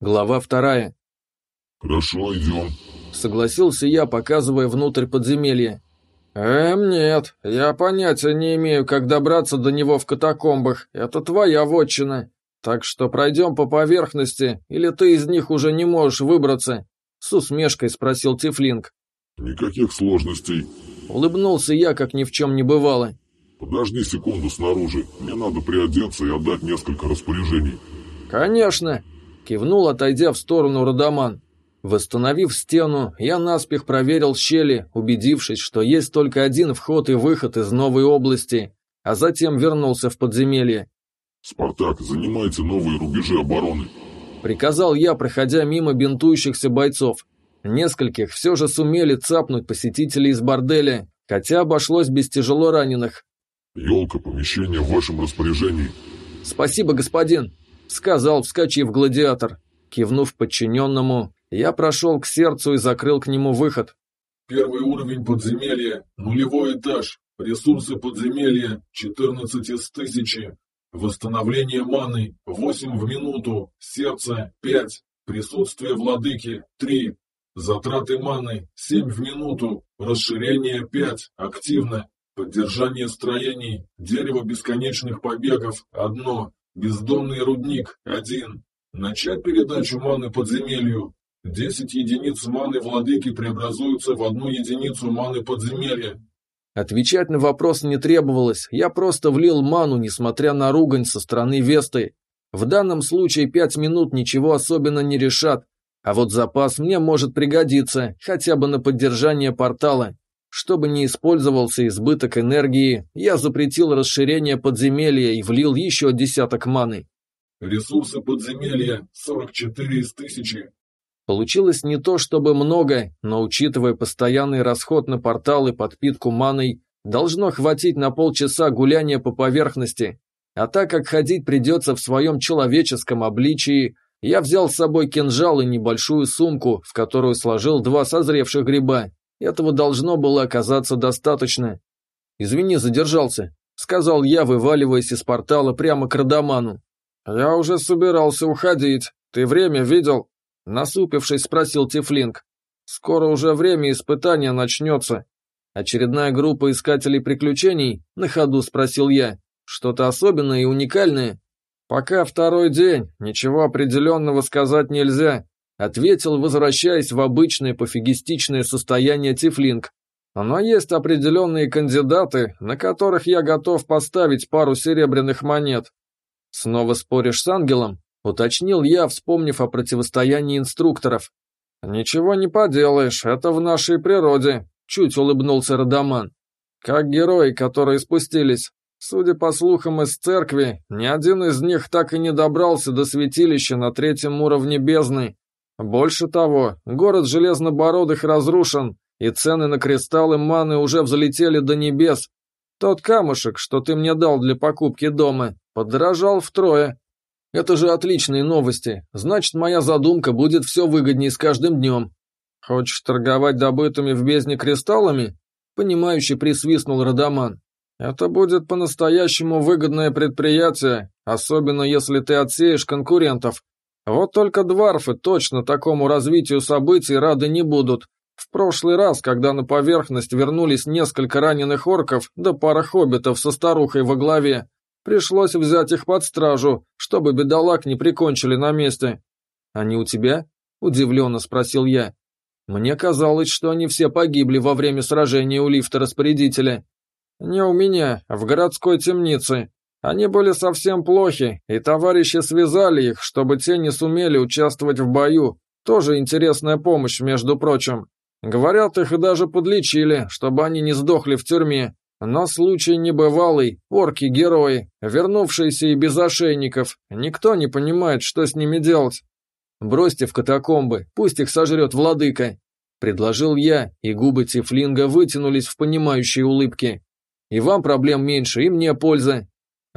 Глава вторая. «Хорошо, идем», — согласился я, показывая внутрь подземелья. «Эм, нет, я понятия не имею, как добраться до него в катакомбах. Это твоя вотчина. Так что пройдем по поверхности, или ты из них уже не можешь выбраться?» С усмешкой спросил Тифлинг. «Никаких сложностей». Улыбнулся я, как ни в чем не бывало. «Подожди секунду снаружи. Мне надо приодеться и отдать несколько распоряжений». «Конечно!» — кивнул, отойдя в сторону Родоман. Восстановив стену, я наспех проверил щели, убедившись, что есть только один вход и выход из новой области, а затем вернулся в подземелье. «Спартак, занимайте новые рубежи обороны», — приказал я, проходя мимо бинтующихся бойцов. Нескольких все же сумели цапнуть посетителей из борделя, хотя обошлось без тяжело раненых. «Елка, помещение в вашем распоряжении». «Спасибо, господин», — сказал, вскочив гладиатор. Кивнув подчиненному, я прошел к сердцу и закрыл к нему выход. Первый уровень подземелья, нулевой этаж, ресурсы подземелья 14 из тысячи, восстановление маны 8 в минуту, сердце 5, присутствие владыки 3, затраты маны 7 в минуту, расширение 5, активно, поддержание строений, дерево бесконечных побегов 1, бездомный рудник 1, начать передачу маны подземелью, Десять единиц маны владыки преобразуются в одну единицу маны подземелья. Отвечать на вопрос не требовалось, я просто влил ману, несмотря на ругань со стороны Весты. В данном случае пять минут ничего особенно не решат, а вот запас мне может пригодиться, хотя бы на поддержание портала. Чтобы не использовался избыток энергии, я запретил расширение подземелья и влил еще десяток маны. Ресурсы подземелья 44 из тысячи. Получилось не то чтобы много, но учитывая постоянный расход на портал и подпитку маной, должно хватить на полчаса гуляния по поверхности. А так как ходить придется в своем человеческом обличии, я взял с собой кинжал и небольшую сумку, в которую сложил два созревших гриба. Этого должно было оказаться достаточно. «Извини, задержался», — сказал я, вываливаясь из портала прямо к Радаману. «Я уже собирался уходить. Ты время видел?» Насупившись, спросил Тифлинг. «Скоро уже время испытания начнется». «Очередная группа искателей приключений?» На ходу спросил я. «Что-то особенное и уникальное?» «Пока второй день, ничего определенного сказать нельзя», ответил, возвращаясь в обычное пофигистичное состояние Тифлинг. «Но есть определенные кандидаты, на которых я готов поставить пару серебряных монет». «Снова споришь с ангелом?» Уточнил я, вспомнив о противостоянии инструкторов. «Ничего не поделаешь, это в нашей природе», — чуть улыбнулся Радаман. «Как герои, которые спустились. Судя по слухам из церкви, ни один из них так и не добрался до святилища на третьем уровне бездны. Больше того, город Железнобородых разрушен, и цены на кристаллы маны уже взлетели до небес. Тот камушек, что ты мне дал для покупки дома, подорожал втрое. Это же отличные новости. Значит, моя задумка будет все выгоднее с каждым днем. Хочешь торговать добытыми в бездне кристаллами? Понимающе присвистнул Радаман. Это будет по-настоящему выгодное предприятие, особенно если ты отсеешь конкурентов. Вот только дварфы точно такому развитию событий рады не будут. В прошлый раз, когда на поверхность вернулись несколько раненых орков да пара хоббитов со старухой во главе, Пришлось взять их под стражу, чтобы бедолаг не прикончили на месте. «Они у тебя?» – удивленно спросил я. Мне казалось, что они все погибли во время сражения у лифта распорядителя. Не у меня, а в городской темнице. Они были совсем плохи, и товарищи связали их, чтобы те не сумели участвовать в бою. Тоже интересная помощь, между прочим. Говорят, их и даже подлечили, чтобы они не сдохли в тюрьме. Но случай небывалый, орки-герои, вернувшиеся и без ошейников, никто не понимает, что с ними делать. Бросьте в катакомбы, пусть их сожрет владыка. Предложил я, и губы Тифлинга вытянулись в понимающие улыбки. И вам проблем меньше, и мне польза.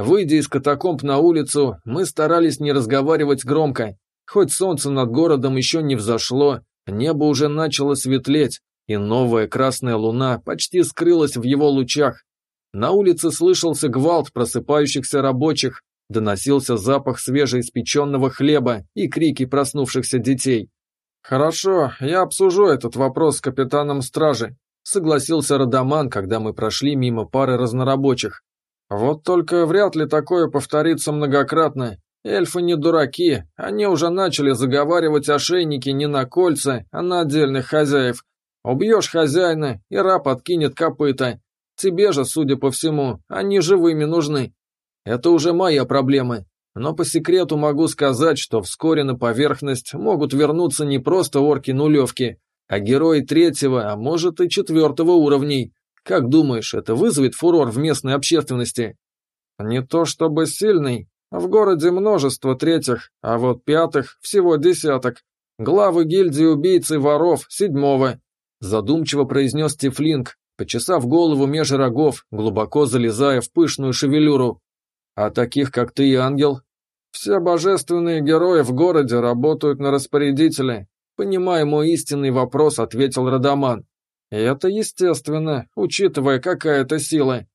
Выйдя из катакомб на улицу, мы старались не разговаривать громко. Хоть солнце над городом еще не взошло, небо уже начало светлеть, и новая красная луна почти скрылась в его лучах. На улице слышался гвалт просыпающихся рабочих, Доносился запах свежеиспеченного хлеба и крики проснувшихся детей. «Хорошо, я обсужу этот вопрос с капитаном стражи», согласился Радаман, когда мы прошли мимо пары разнорабочих. «Вот только вряд ли такое повторится многократно. Эльфы не дураки, они уже начали заговаривать ошейники не на кольца, а на отдельных хозяев. Убьешь хозяина, и раб откинет копыта. Тебе же, судя по всему, они живыми нужны. Это уже моя проблема. Но по секрету могу сказать, что вскоре на поверхность могут вернуться не просто орки-нулевки, а герои третьего, а может и четвертого уровней. Как думаешь, это вызовет фурор в местной общественности? Не то чтобы сильный. В городе множество третьих, а вот пятых всего десяток. Главы гильдии убийц и воров седьмого. Задумчиво произнес Тифлинг, почесав голову меж рогов, глубоко залезая в пышную шевелюру. А таких, как ты и ангел? Все божественные герои в городе работают на распорядителя. Понимая мой истинный вопрос, ответил Радаман. Это естественно, учитывая, какая это сила.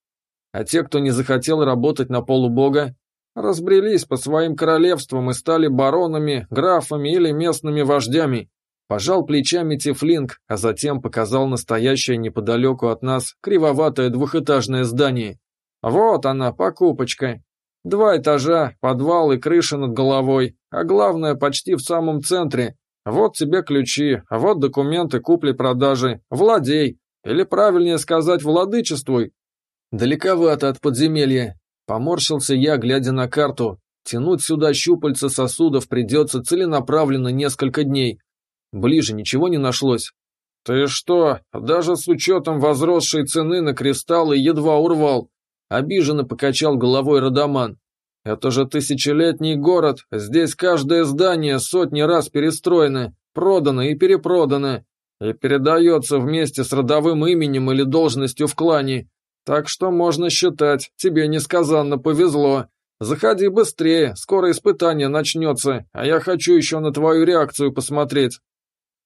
А те, кто не захотел работать на полубога, разбрелись по своим королевствам и стали баронами, графами или местными вождями. Пожал плечами Тифлинг, а затем показал настоящее неподалеку от нас кривоватое двухэтажное здание. Вот она, покупочка. Два этажа, подвал и крыша над головой, а главное, почти в самом центре. Вот тебе ключи, а вот документы купли-продажи. Владей. Или правильнее сказать, владычествуй. Далековато от подземелья. Поморщился я, глядя на карту. Тянуть сюда щупальца сосудов придется целенаправленно несколько дней. Ближе ничего не нашлось. Ты что, даже с учетом возросшей цены на кристаллы едва урвал. Обиженно покачал головой Радаман. Это же тысячелетний город, здесь каждое здание сотни раз перестроено, продано и перепродано, и передается вместе с родовым именем или должностью в клане. Так что можно считать, тебе несказанно повезло. Заходи быстрее, скоро испытание начнется, а я хочу еще на твою реакцию посмотреть.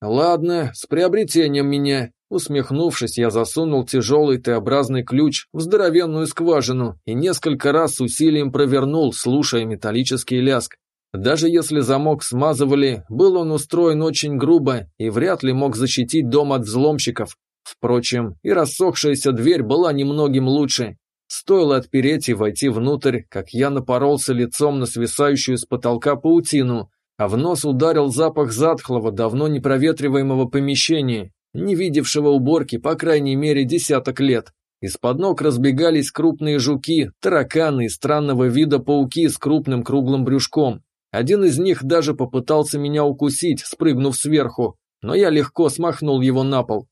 Ладно, с приобретением меня. Усмехнувшись, я засунул тяжелый Т-образный ключ в здоровенную скважину и несколько раз с усилием провернул, слушая металлический ляск. Даже если замок смазывали, был он устроен очень грубо и вряд ли мог защитить дом от взломщиков. Впрочем, и рассохшаяся дверь была немногим лучше. Стоило отпереть и войти внутрь, как я напоролся лицом на свисающую с потолка паутину, а в нос ударил запах затхлого, давно непроветриваемого помещения, не видевшего уборки по крайней мере десяток лет. Из-под ног разбегались крупные жуки, тараканы и странного вида пауки с крупным круглым брюшком. Один из них даже попытался меня укусить, спрыгнув сверху, но я легко смахнул его на пол.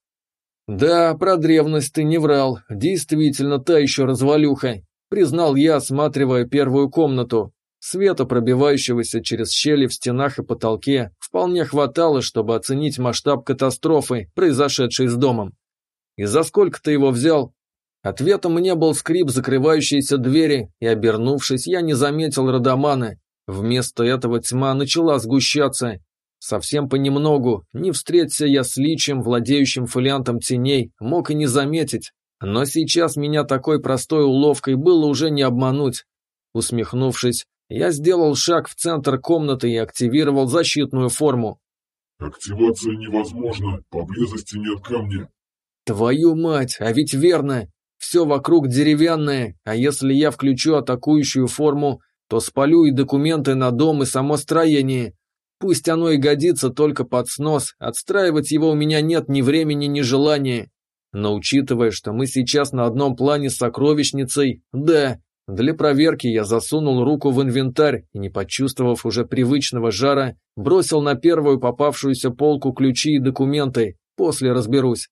«Да, про древность ты не врал, действительно та еще развалюха», признал я, осматривая первую комнату. Света, пробивающегося через щели в стенах и потолке, вполне хватало, чтобы оценить масштаб катастрофы, произошедшей с домом. «И за сколько ты его взял?» Ответом мне был скрип закрывающейся двери, и, обернувшись, я не заметил Радамана. Вместо этого тьма начала сгущаться. Совсем понемногу, не встреться я с личем, владеющим фолиантом теней, мог и не заметить. Но сейчас меня такой простой уловкой было уже не обмануть. Усмехнувшись, я сделал шаг в центр комнаты и активировал защитную форму. «Активация невозможна, поблизости нет камня». «Твою мать, а ведь верно! Все вокруг деревянное, а если я включу атакующую форму, то спалю и документы на дом, и само строение. Пусть оно и годится только под снос, отстраивать его у меня нет ни времени, ни желания. Но учитывая, что мы сейчас на одном плане с сокровищницей, да, для проверки я засунул руку в инвентарь и, не почувствовав уже привычного жара, бросил на первую попавшуюся полку ключи и документы, после разберусь.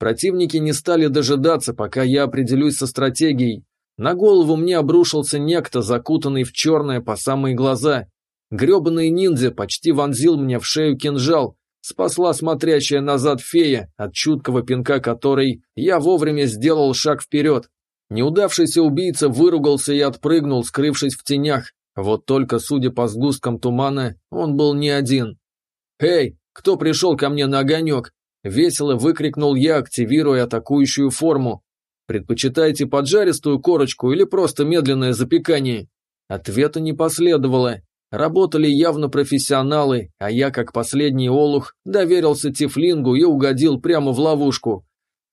Противники не стали дожидаться, пока я определюсь со стратегией. На голову мне обрушился некто, закутанный в черное по самые глаза. Гребаный ниндзя почти вонзил мне в шею кинжал, спасла смотрящая назад фея, от чуткого пинка которой я вовремя сделал шаг вперед. Неудавшийся убийца выругался и отпрыгнул, скрывшись в тенях. Вот только, судя по сгусткам тумана, он был не один. «Эй, кто пришел ко мне на огонек?» Весело выкрикнул я, активируя атакующую форму. «Предпочитаете поджаристую корочку или просто медленное запекание?» Ответа не последовало. Работали явно профессионалы, а я, как последний олух, доверился Тифлингу и угодил прямо в ловушку.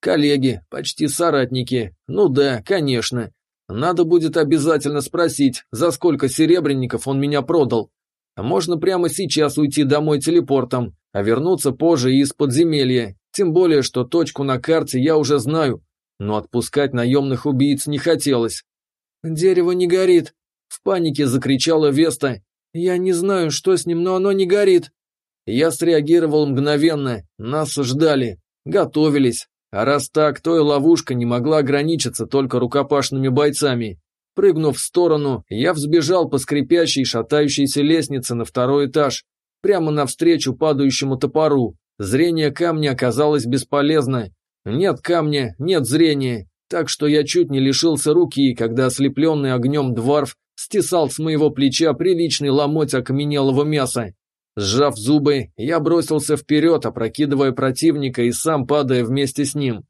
Коллеги, почти соратники. Ну да, конечно. Надо будет обязательно спросить, за сколько серебряников он меня продал. Можно прямо сейчас уйти домой телепортом, а вернуться позже из подземелья. Тем более, что точку на карте я уже знаю. Но отпускать наемных убийц не хотелось. «Дерево не горит!» В панике закричала Веста. «Я не знаю, что с ним, но оно не горит!» Я среагировал мгновенно. Нас ждали. Готовились. А раз так, то и ловушка не могла ограничиться только рукопашными бойцами. Прыгнув в сторону, я взбежал по скрипящей шатающейся лестнице на второй этаж, прямо навстречу падающему топору. Зрение камня оказалось бесполезно. Нет камня, нет зрения, так что я чуть не лишился руки, когда ослепленный огнем дворф стесал с моего плеча приличный ломоть окаменелого мяса. Сжав зубы, я бросился вперед, опрокидывая противника и сам падая вместе с ним.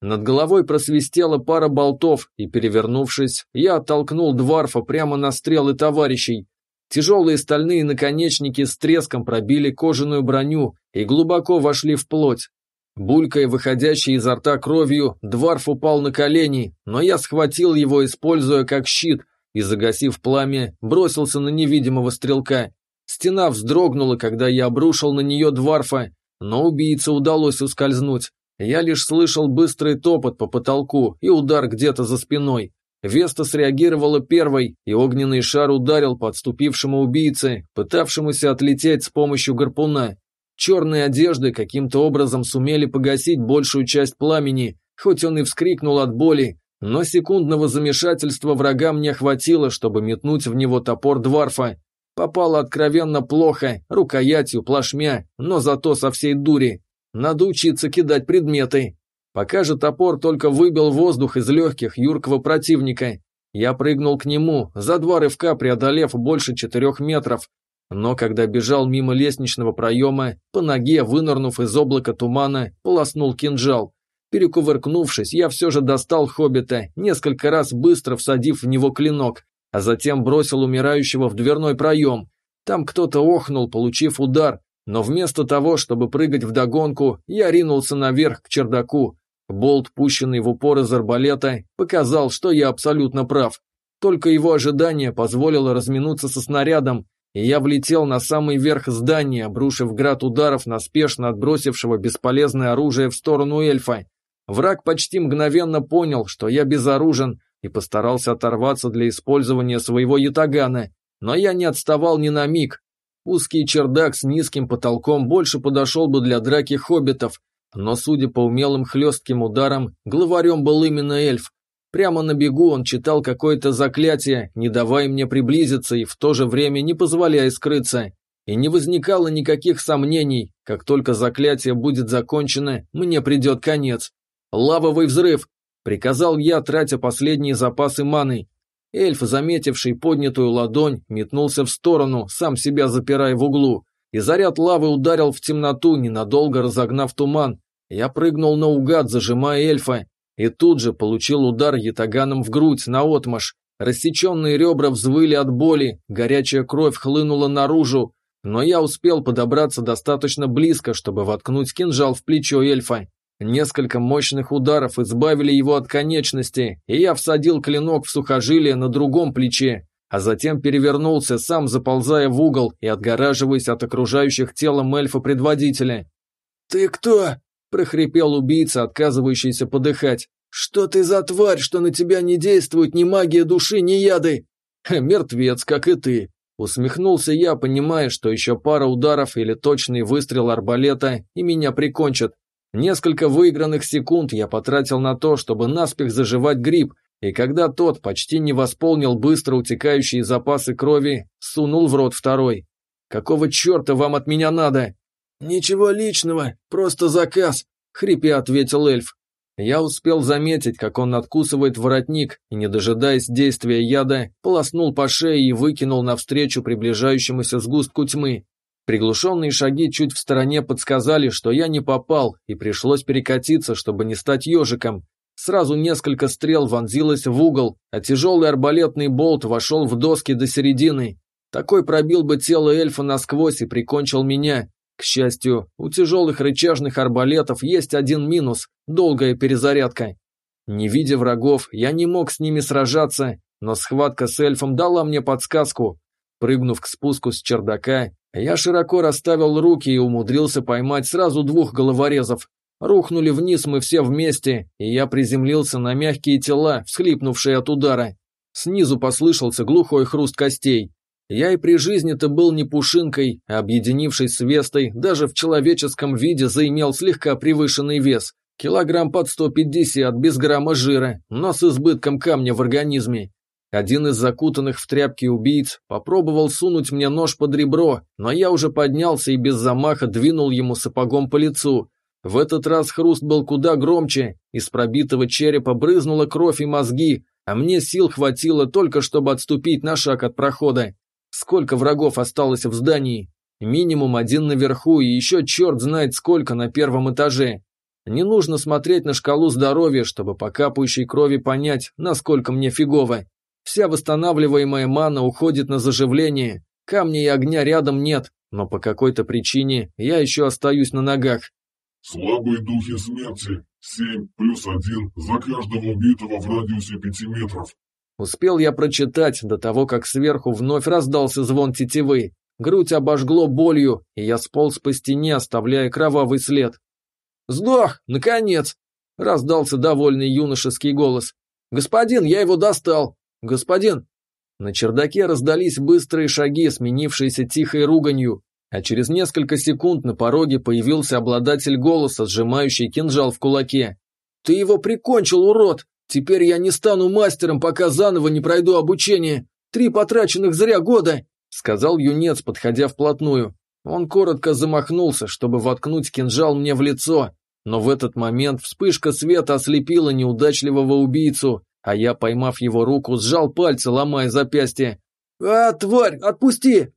Над головой просвистела пара болтов, и, перевернувшись, я оттолкнул Дварфа прямо на стрелы товарищей. Тяжелые стальные наконечники с треском пробили кожаную броню и глубоко вошли в плоть. Булькая, выходящей изо рта кровью, Дварф упал на колени, но я схватил его, используя как щит, и, загасив пламя, бросился на невидимого стрелка. Стена вздрогнула, когда я обрушил на нее Дварфа, но убийце удалось ускользнуть. Я лишь слышал быстрый топот по потолку и удар где-то за спиной. Веста среагировала первой, и огненный шар ударил по отступившему убийце, пытавшемуся отлететь с помощью гарпуна. Черные одежды каким-то образом сумели погасить большую часть пламени, хоть он и вскрикнул от боли, но секундного замешательства врагам не хватило, чтобы метнуть в него топор Дварфа. Попало откровенно плохо, рукоятью, плашмя, но зато со всей дури. Надо учиться кидать предметы. Пока же топор только выбил воздух из легких юркого противника. Я прыгнул к нему, за два рывка преодолев больше четырех метров. Но когда бежал мимо лестничного проема, по ноге, вынырнув из облака тумана, полоснул кинжал. Перекувыркнувшись, я все же достал хоббита, несколько раз быстро всадив в него клинок, а затем бросил умирающего в дверной проем. Там кто-то охнул, получив удар, но вместо того, чтобы прыгать в догонку, я ринулся наверх к чердаку. Болт, пущенный в упор из арбалета, показал, что я абсолютно прав. Только его ожидание позволило разминуться со снарядом, и я влетел на самый верх здания, обрушив град ударов на спешно отбросившего бесполезное оружие в сторону эльфа. Враг почти мгновенно понял, что я безоружен, и постарался оторваться для использования своего ятагана, но я не отставал ни на миг. Узкий чердак с низким потолком больше подошел бы для драки хоббитов, но, судя по умелым хлестким ударам, главарем был именно эльф. Прямо на бегу он читал какое-то заклятие, не давая мне приблизиться и в то же время не позволяя скрыться. И не возникало никаких сомнений, как только заклятие будет закончено, мне придет конец. Лавовый взрыв, Приказал я, тратя последние запасы маны. Эльф, заметивший поднятую ладонь, метнулся в сторону, сам себя запирая в углу. И заряд лавы ударил в темноту, ненадолго разогнав туман. Я прыгнул наугад, зажимая эльфа, и тут же получил удар ятаганом в грудь, наотмашь. Рассеченные ребра взвыли от боли, горячая кровь хлынула наружу, но я успел подобраться достаточно близко, чтобы воткнуть кинжал в плечо эльфа. Несколько мощных ударов избавили его от конечности, и я всадил клинок в сухожилие на другом плече, а затем перевернулся, сам заползая в угол и отгораживаясь от окружающих телом эльфа-предводителя. «Ты кто?» – прохрипел убийца, отказывающийся подыхать. «Что ты за тварь, что на тебя не действует ни магия души, ни яды?» «Мертвец, как и ты», Усмехнулся я, понимая, что еще пара ударов или точный выстрел арбалета, и меня прикончат. Несколько выигранных секунд я потратил на то, чтобы наспех заживать гриб, и когда тот почти не восполнил быстро утекающие запасы крови, сунул в рот второй. «Какого черта вам от меня надо?» «Ничего личного, просто заказ», — хрипя ответил эльф. Я успел заметить, как он откусывает воротник, и, не дожидаясь действия яда, полоснул по шее и выкинул навстречу приближающемуся сгустку тьмы. Приглушенные шаги чуть в стороне подсказали, что я не попал, и пришлось перекатиться, чтобы не стать ежиком. Сразу несколько стрел вонзилось в угол, а тяжелый арбалетный болт вошел в доски до середины. Такой пробил бы тело эльфа насквозь и прикончил меня. К счастью, у тяжелых рычажных арбалетов есть один минус – долгая перезарядка. Не видя врагов, я не мог с ними сражаться, но схватка с эльфом дала мне подсказку. Прыгнув к спуску с чердака, я широко расставил руки и умудрился поймать сразу двух головорезов. Рухнули вниз мы все вместе, и я приземлился на мягкие тела, всхлипнувшие от удара. Снизу послышался глухой хруст костей. Я и при жизни-то был не пушинкой, а объединившись с Вестой, даже в человеческом виде заимел слегка превышенный вес. Килограмм под 150, без грамма жира, но с избытком камня в организме. Один из закутанных в тряпки убийц попробовал сунуть мне нож под ребро, но я уже поднялся и без замаха двинул ему сапогом по лицу. В этот раз хруст был куда громче, из пробитого черепа брызнула кровь и мозги, а мне сил хватило только, чтобы отступить на шаг от прохода. Сколько врагов осталось в здании? Минимум один наверху и еще черт знает сколько на первом этаже. Не нужно смотреть на шкалу здоровья, чтобы по капающей крови понять, насколько мне фигово. Вся восстанавливаемая мана уходит на заживление, камня и огня рядом нет, но по какой-то причине я еще остаюсь на ногах. Слабые духи смерти. Семь плюс один за каждого убитого в радиусе пяти метров. Успел я прочитать до того, как сверху вновь раздался звон тетивы. Грудь обожгло болью, и я сполз по стене, оставляя кровавый след. «Сдох! Наконец!» — раздался довольный юношеский голос. «Господин, я его достал! «Господин!» На чердаке раздались быстрые шаги, сменившиеся тихой руганью, а через несколько секунд на пороге появился обладатель голоса, сжимающий кинжал в кулаке. «Ты его прикончил, урод! Теперь я не стану мастером, пока заново не пройду обучение! Три потраченных зря года!» — сказал юнец, подходя вплотную. Он коротко замахнулся, чтобы воткнуть кинжал мне в лицо, но в этот момент вспышка света ослепила неудачливого убийцу, а я, поймав его руку, сжал пальцы, ломая запястье. «А, тварь, отпусти!»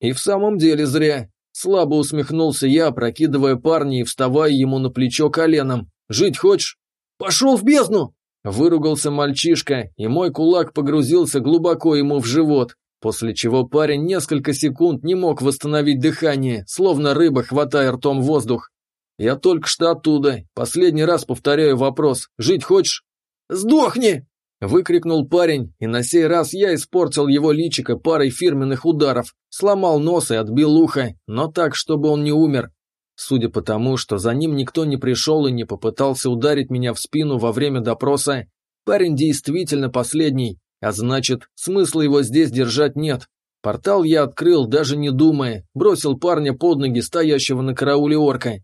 И в самом деле зря. Слабо усмехнулся я, прокидывая парня и вставая ему на плечо коленом. «Жить хочешь?» «Пошел в бездну!» Выругался мальчишка, и мой кулак погрузился глубоко ему в живот, после чего парень несколько секунд не мог восстановить дыхание, словно рыба, хватая ртом воздух. «Я только что оттуда. Последний раз повторяю вопрос. Жить хочешь?» «Сдохни!» – выкрикнул парень, и на сей раз я испортил его личико парой фирменных ударов, сломал нос и отбил ухо, но так, чтобы он не умер. Судя по тому, что за ним никто не пришел и не попытался ударить меня в спину во время допроса, парень действительно последний, а значит, смысла его здесь держать нет. Портал я открыл, даже не думая, бросил парня под ноги стоящего на карауле орка.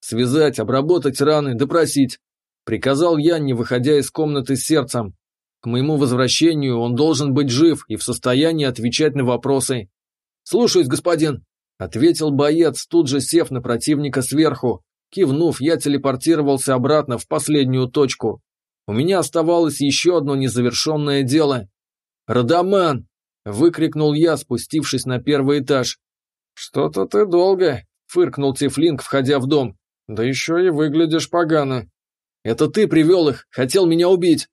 Связать, обработать раны, допросить. Приказал я, не выходя из комнаты с сердцем. К моему возвращению он должен быть жив и в состоянии отвечать на вопросы. «Слушаюсь, господин», — ответил боец, тут же сев на противника сверху. Кивнув, я телепортировался обратно в последнюю точку. У меня оставалось еще одно незавершенное дело. «Радаман!» — выкрикнул я, спустившись на первый этаж. «Что-то ты долго», — фыркнул Тифлинг, входя в дом. «Да еще и выглядишь погано». Это ты привел их, хотел меня убить!»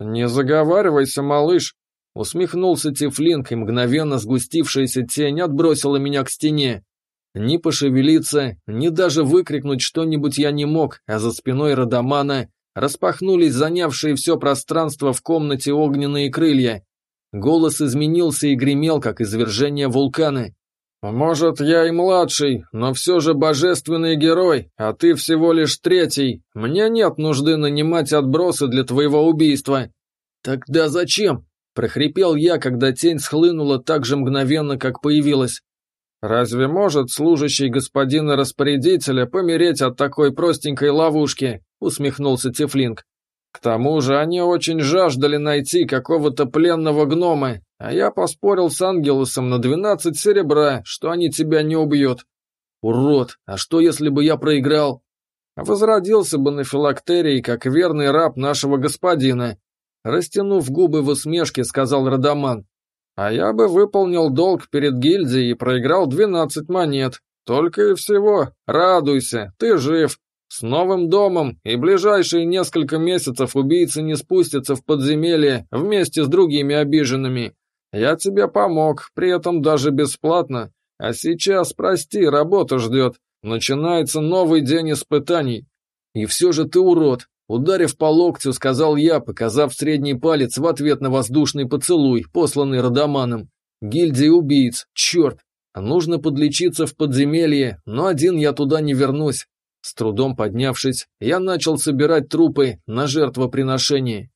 «Не заговаривайся, малыш!» Усмехнулся Тифлинг, и мгновенно сгустившаяся тень отбросила меня к стене. Ни пошевелиться, ни даже выкрикнуть что-нибудь я не мог, а за спиной Радамана распахнулись занявшие все пространство в комнате огненные крылья. Голос изменился и гремел, как извержение вулкана. «Может, я и младший, но все же божественный герой, а ты всего лишь третий. Мне нет нужды нанимать отбросы для твоего убийства». «Тогда зачем?» – прохрипел я, когда тень схлынула так же мгновенно, как появилась. «Разве может служащий господина распорядителя помереть от такой простенькой ловушки?» – усмехнулся Тифлинг. «К тому же они очень жаждали найти какого-то пленного гнома, а я поспорил с Ангелусом на двенадцать серебра, что они тебя не убьют. Урод, а что если бы я проиграл? Возродился бы на филактерии, как верный раб нашего господина. Растянув губы в усмешке, сказал Радаман. А я бы выполнил долг перед гильдией и проиграл двенадцать монет. Только и всего. Радуйся, ты жив. С новым домом и ближайшие несколько месяцев убийцы не спустятся в подземелье вместе с другими обиженными. Я тебе помог, при этом даже бесплатно. А сейчас, прости, работа ждет. Начинается новый день испытаний. И все же ты урод. Ударив по локтю, сказал я, показав средний палец в ответ на воздушный поцелуй, посланный Родоманом. Гильдия убийц, черт. Нужно подлечиться в подземелье, но один я туда не вернусь. С трудом поднявшись, я начал собирать трупы на жертвоприношение.